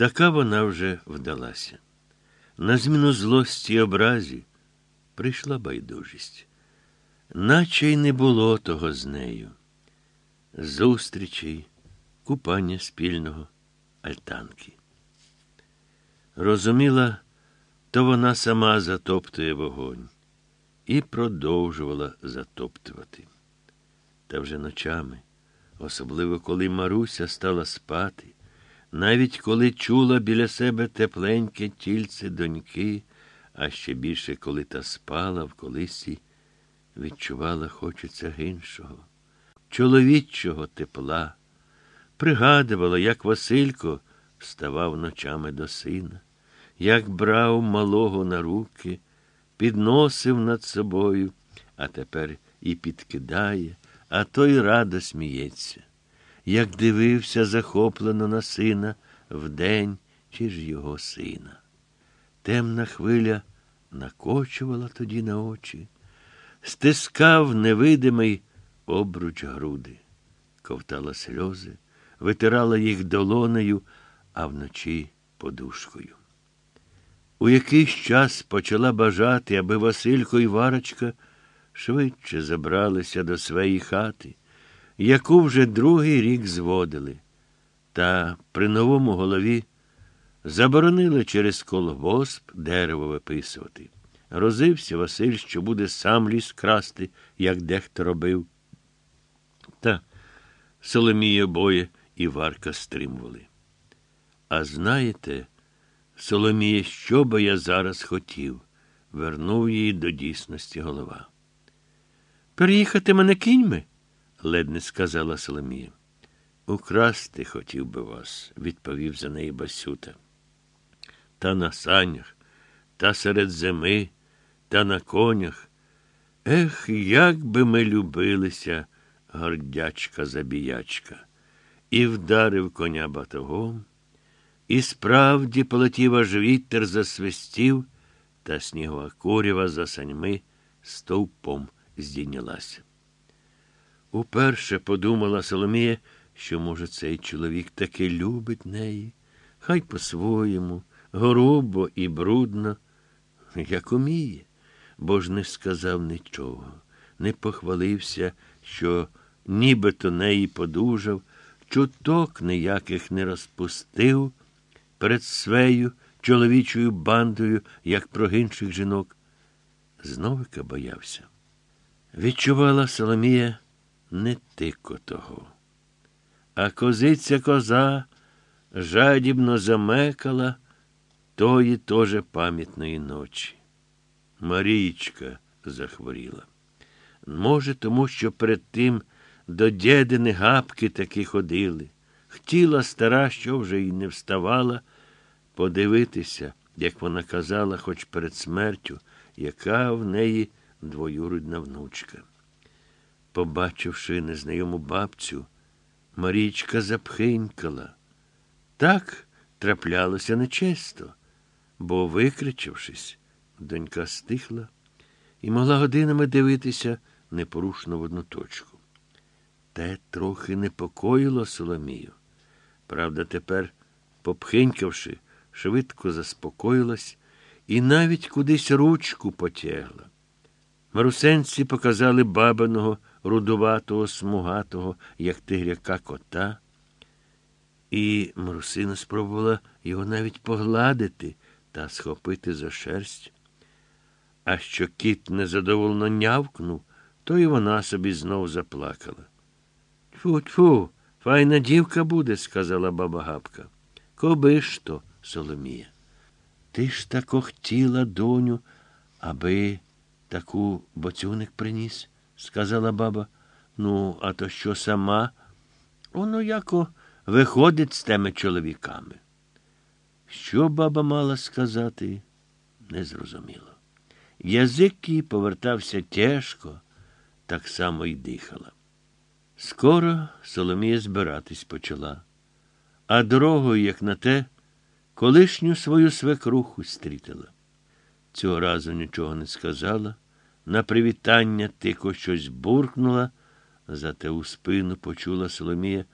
Така вона вже вдалася. На зміну злості й образі прийшла байдужість, наче й не було того з нею. Зустрічей, купання спільного, альтанки. Розуміла, то вона сама затоптує вогонь і продовжувала затоптувати. Та вже ночами, особливо коли Маруся стала спати, навіть коли чула біля себе тепленьке тільце доньки, а ще більше, коли та спала в колисі, відчувала хочеться гиншого, чоловічого тепла, пригадувала, як Василько вставав ночами до сина, як брав малого на руки, підносив над собою, а тепер і підкидає, а той радо сміється, як дивився захоплено на сина вдень чи ж його сина. Темна хвиля накочувала тоді на очі, стискав невидимий обруч груди, ковтала сльози, витирала їх долонею, а вночі подушкою. У якийсь час почала бажати, аби Василько і Варочка швидше забралися до своєї хати, яку вже другий рік зводили, та при новому голові заборонили через колгосп дерево виписувати. Розився Василь, що буде сам ліс красти, як дехто робив. Та Соломія обоє і Варка стримували. А знаєте, Соломія, що би я зараз хотів, вернув її до дійсності голова. Переїхати мене кіньми, ледне сказала Соломія. Украсти хотів би вас, відповів за неї Басюта. Та на санях, та серед зими, та на конях. Ех, як би ми любилися, гордячка забіячка, і вдарив коня батогом. І справді полетів аж вітер засвистів, та снігова курява за саньми стовпом здійнялася. Уперше подумала Соломія, що, може, цей чоловік таки любить неї, хай по-своєму, грубо і брудно, як уміє, бо ж не сказав нічого, не похвалився, що нібито неї подужав, чуток ніяких не розпустив перед свею чоловічою бандою, як про інших жінок. Зновика боявся. Відчувала Соломія не тико того. А козиця коза жадібно замекала тої тоже пам'ятної ночі. Марічка захворіла. Може, тому що перед тим до дєдини гапки таки ходили. Хотіла стара, що вже й не вставала, подивитися, як вона казала, хоч перед смертю, яка в неї двоюрідна внучка. Побачивши незнайому бабцю, Марічка запхинькала. Так траплялося нечесто, бо, викричавшись, донька стихла і могла годинами дивитися непорушно в одну точку. Те трохи непокоїло Соломію. Правда, тепер, попхинькавши, швидко заспокоїлась і навіть кудись ручку потягла. Марусенці показали бабиного, рудуватого, смугатого, як тигряка кота. І Марусина спробувала його навіть погладити та схопити за шерсть. А що кіт незадоволено нявкнув, то і вона собі знов заплакала. Тьфу, тьфу, файна дівка буде, сказала баба Гапка. Коби ж то, Соломія. Ти ж тако хотіла, доню, аби таку боцюник приніс, сказала баба. Ну, а то що сама? Воно яко виходить з тими чоловіками. Що баба мала сказати, не зрозуміло. Язик їй повертався тяжко, так само й дихала. Скоро Соломія збиратись почала, а дорогою, як на те, колишню свою свекруху стрітила. Цього разу нічого не сказала, на привітання тихо щось буркнула, зате у спину почула Соломія,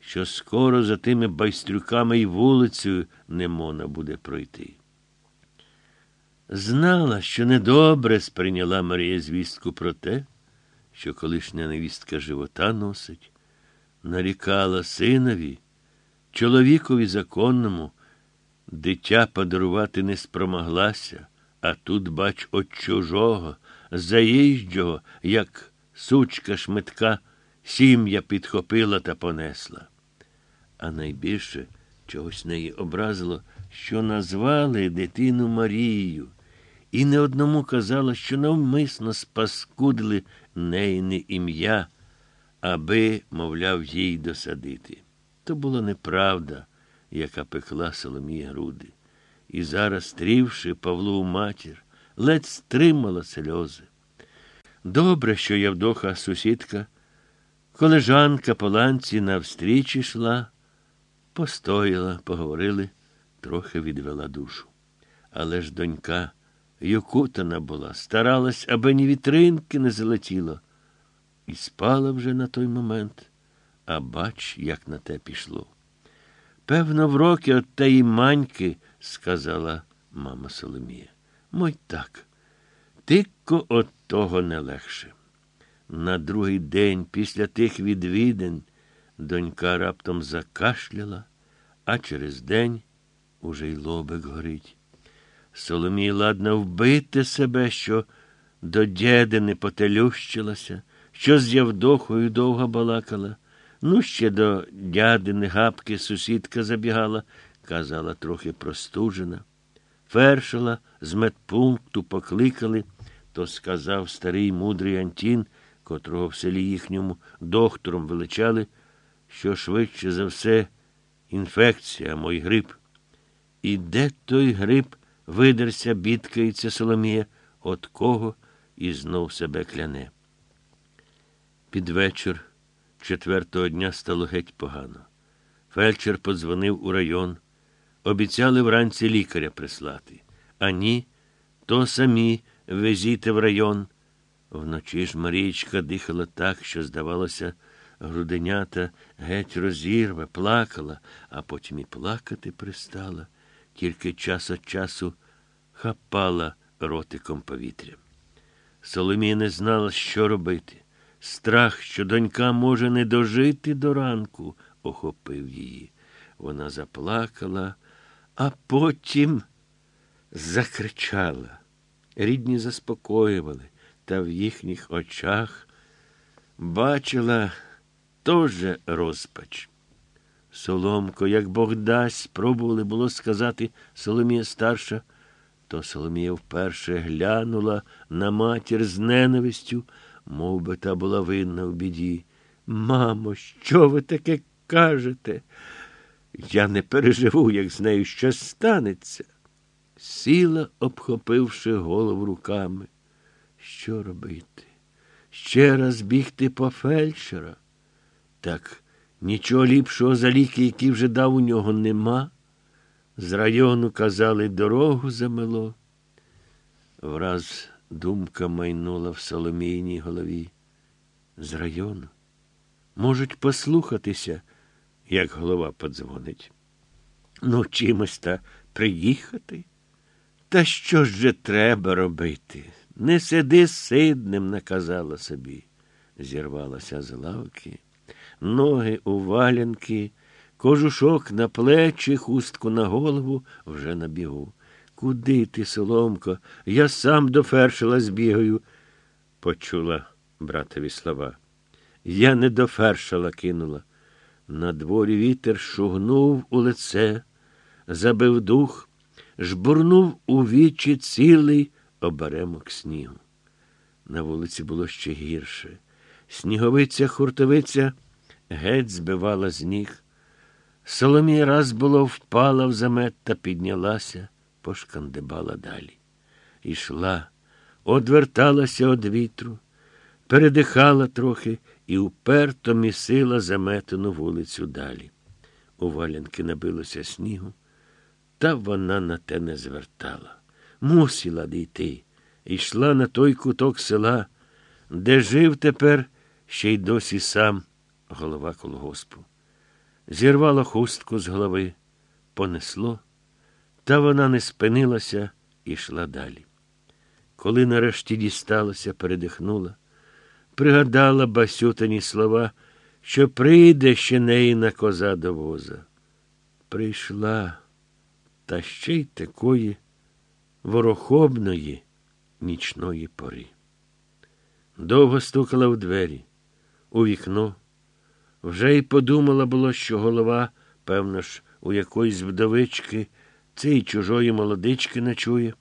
що скоро за тими байстрюками й вулицею не можна буде пройти. Знала, що недобре сприйняла Марія звістку про те, що колишня невістка живота носить, нарікала синові, чоловікові законному, дитя подарувати не спромоглася, а тут, бач, от чужого, заїжджого, як сучка шмитка, сім'я підхопила та понесла. А найбільше чогось неї образило, що назвали дитину Марією, і не одному казала, що навмисно спаскудили нейне ім'я, аби, мовляв, їй досадити. То була неправда, яка пекла Соломія груди. І зараз, стрівши Павлу матір, ледь стримала сльози. Добре, що Явдоха, сусідка, колежанка по ланці навстріч йшла, постояла, поговорили, трохи відвела душу. Але ж донька юкутана була, старалась, аби ні вітринки не залетіло. І спала вже на той момент, а бач, як на те пішло. Певно, в роки от теї маньки, сказала мама Соломія. Мой так. Тикко от того не легше. На другий день після тих відвідин донька раптом закашляла, а через день уже й лобик горить. Соломій ладна вбити себе, що до дєди не потелющилася, що з Явдохою довго балакала. Ну, ще до дядини гапки сусідка забігала, казала трохи простужена. Фершила з медпункту покликали, то сказав старий мудрий Антін, котрого в селі їхньому доктором величали, що швидше за все інфекція, мой грип. І де той грип видерся, бідкається Соломія, от кого і знов себе кляне. Під вечір четвертого дня стало геть погано. Фельдшер подзвонив у район. Обіцяли вранці лікаря прислати. А ні, то самі везіте в район. Вночі ж Марієчка дихала так, що, здавалося, груденята геть розірве, плакала, а потім і плакати пристала, тільки час від часу хапала ротиком повітря. Соломія не знала, що робити. Страх, що донька може не дожити до ранку, охопив її. Вона заплакала, а потім закричала. Рідні заспокоювали, та в їхніх очах бачила теж розпач. Соломко, як Бог дасть, спробували було сказати Соломія старша, то Соломія вперше глянула на матір з ненавистю, мов би та була винна в біді. Мамо, що ви таке кажете? Я не переживу, як з нею щось станеться. Сіла, обхопивши голову руками. Що робити? Ще раз бігти по фельдшера? Так нічого ліпшого за ліки, які вже дав у нього, нема. З району казали, дорогу замело. Враз думка майнула в Соломійній голові. З району. Можуть послухатися, як голова подзвонить. Ну, чимось та приїхати. Та що ж же треба робити? Не сиди сидним, наказала собі. Зірвалася з лавки, ноги у валянки, кожушок на плечі, хустку на голову вже на бігу. Куди ти, Соломко? Я сам до фершила збігаю, почула братові слова. Я не до фершала кинула. На дворі вітер шугнув у лице, забив дух, жбурнув у вічі цілий оберемок снігу. На вулиці було ще гірше. Сніговиця хуртовиця геть збивала з ніг. Соломія раз було впала в замет та піднялася, пошкандибала далі. Ішла, одверталася од вітру, передихала трохи і уперто місила заметену вулицю далі. У валянки набилося снігу, та вона на те не звертала. Мусила дійти. Йшла на той куток села, де жив тепер ще й досі сам голова колгоспу. зірвало хустку з голови, понесло, та вона не спинилася і йшла далі. Коли нарешті дісталася, передихнула, пригадала басютині слова, що прийде ще неїна коза до воза. Прийшла, та ще й такої ворохобної нічної пори. Довго стукала в двері, у вікно. Вже й подумала було, що голова, певно ж, у якоїсь вдовички цієї чужої молодички ночує.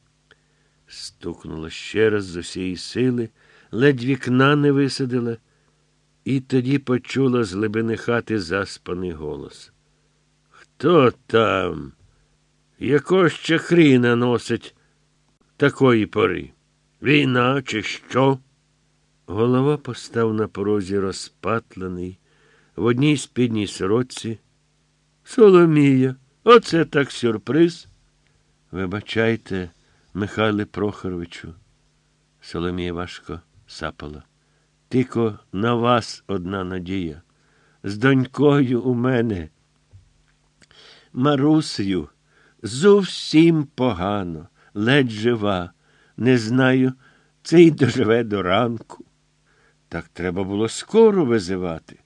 Стукнула ще раз з усієї сили, ледь вікна не висадила, і тоді почула з глибини хати заспаний голос. Хто там? Якого ще хріна носить такої пори? Війна, чи що? Голова постав на порозі розпатлений, в одній спідній сорочці. Соломія, оце так сюрприз. Вибачайте, Михайле Прохоровичу. Соломія важко сапала. Тільки на вас одна надія. З донькою у мене. Марусею, зовсім погано, ледь жива. Не знаю, це й доживе до ранку. Так треба було скоро визивати.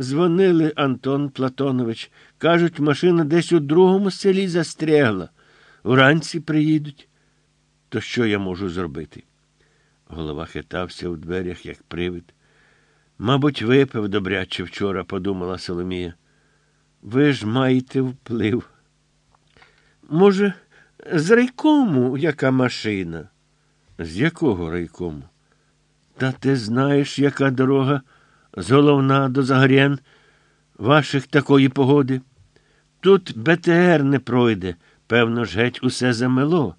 Дзвонили Антон Платонович. Кажуть, машина десь у другому селі застрягла. Уранці приїдуть. То що я можу зробити? Голова хитався у дверях, як привид. Мабуть, випив добряче вчора, подумала Соломія. Ви ж маєте вплив. Може, з райкому яка машина? З якого райкому? Та ти знаєш, яка дорога з головна до Загорєн ваших такої погоди? Тут БТР не пройде, певно ж, геть усе замело.